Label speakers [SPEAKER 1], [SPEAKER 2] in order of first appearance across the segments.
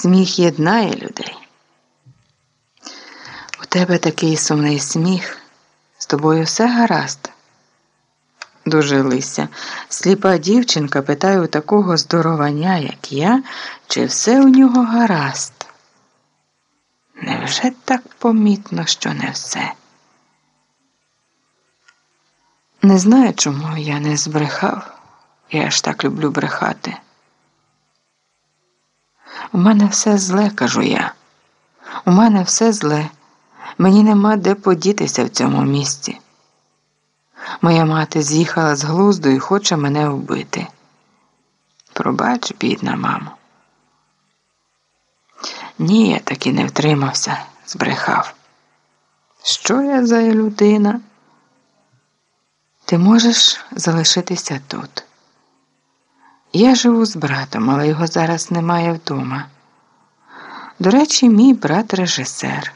[SPEAKER 1] Сміх єднає людей. У тебе такий сумний сміх. З тобою все гаразд. Дожилися. Сліпа дівчинка питає у такого здоровання, як я, чи все у нього гаразд. Невже так помітно, що не все? Не знаю, чому я не збрехав. Я ж так люблю брехати. У мене все зле, кажу я. У мене все зле. Мені нема де подітися в цьому місці. Моя мати з'їхала з глузду і хоче мене вбити. Пробач, бідна мамо. Ні, я таки не втримався, збрехав. Що я за людина? Ти можеш залишитися тут. Я живу з братом, але його зараз немає вдома. До речі, мій брат режисер.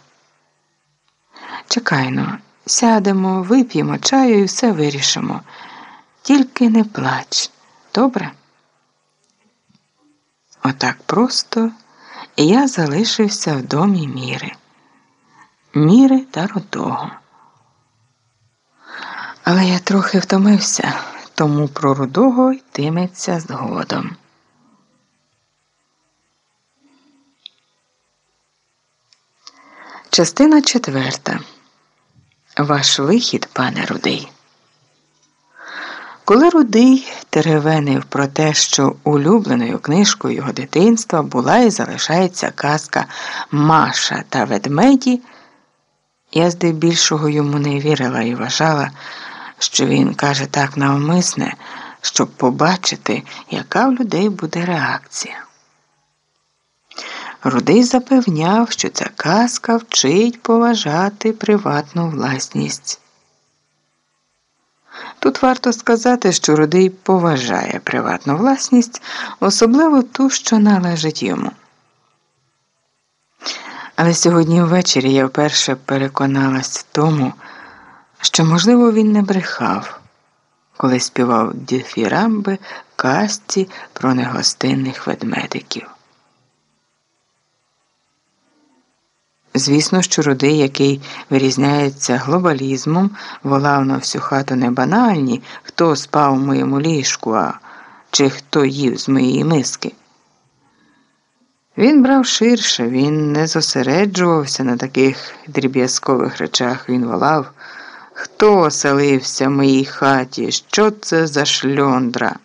[SPEAKER 1] Чекайно, сядемо, вип'ємо чаю і все вирішимо. Тільки не плач, добре? Отак просто я залишився в домі міри. Міри та рудого. Але я трохи втомився, тому про рудого йтиметься згодом. Частина четверта. Ваш вихід, пане Рудий. Коли Рудий теревенив про те, що улюбленою книжкою його дитинства була і залишається казка Маша та ведмеді, я здебільшого йому не вірила і вважала, що він каже так навмисне, щоб побачити, яка в людей буде реакція. Рудий запевняв, що ця казка вчить поважати приватну власність. Тут варто сказати, що Рудий поважає приватну власність, особливо ту, що належить йому. Але сьогодні ввечері я вперше переконалась в тому, що, можливо, він не брехав, коли співав діфірамби казці про негостинних ведмедиків. Звісно, що рудий, який вирізняється глобалізмом, волав на всю хату не банальні, хто спав у моєму ліжку, а чи хто їв з моєї миски. Він брав ширше, він не зосереджувався на таких дріб'язкових речах. Він волав, хто оселився в моїй хаті, що це за шльондра.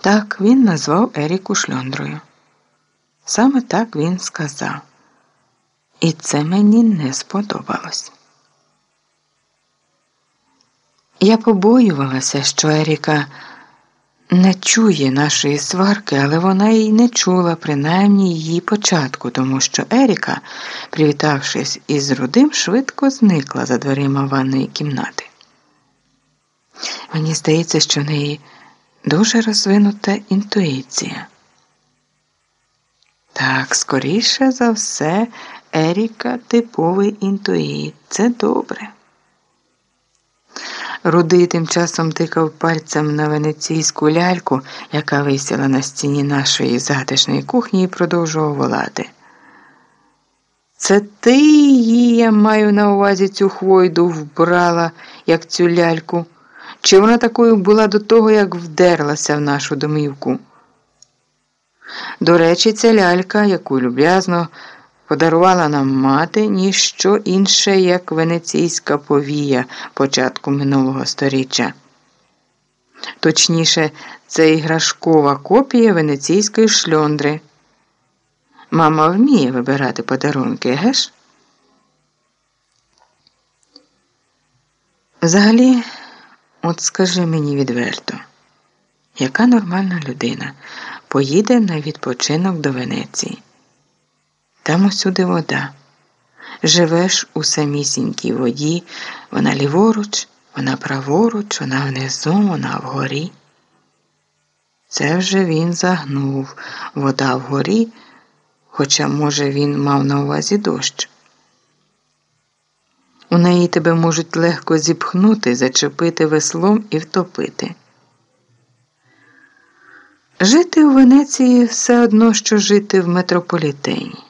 [SPEAKER 1] Так він назвав Еріку шльондрою. Саме так він сказав. І це мені не сподобалось. Я побоювалася, що Еріка не чує нашої сварки, але вона й не чула принаймні її початку, тому що Еріка, привітавшись із рудим, швидко зникла за дверима ванної кімнати. Мені здається, що в неї дуже розвинута інтуїція. Так, скоріше за все, Еріка типовий інтуїт. Це добре. Рудий тим часом тикав пальцем на венеційську ляльку, яка висіла на стіні нашої затишної кухні, і продовжував волати. Це ти її, я маю на увазі цю хвойду вбрала, як цю ляльку, чи вона такою була до того, як вдерлася в нашу домівку? До речі, ця лялька, яку люб'язно подарувала нам мати, ніщо інше, як венеційська повія початку минулого століття. Точніше, це іграшкова копія венеційської шльондри. Мама вміє вибирати подарунки, геш? Взагалі, от скажи мені відверто, яка нормальна людина поїде на відпочинок до Венеції? Там усюди вода. Живеш у самісінькій воді, вона ліворуч, вона праворуч, вона внизу, вона вгорі. Це вже він загнув вода вгорі, хоча, може, він мав на увазі дощ. У неї тебе можуть легко зіпхнути, зачепити веслом і втопити. Жити у Венеції все одно, що жити в метрополітені.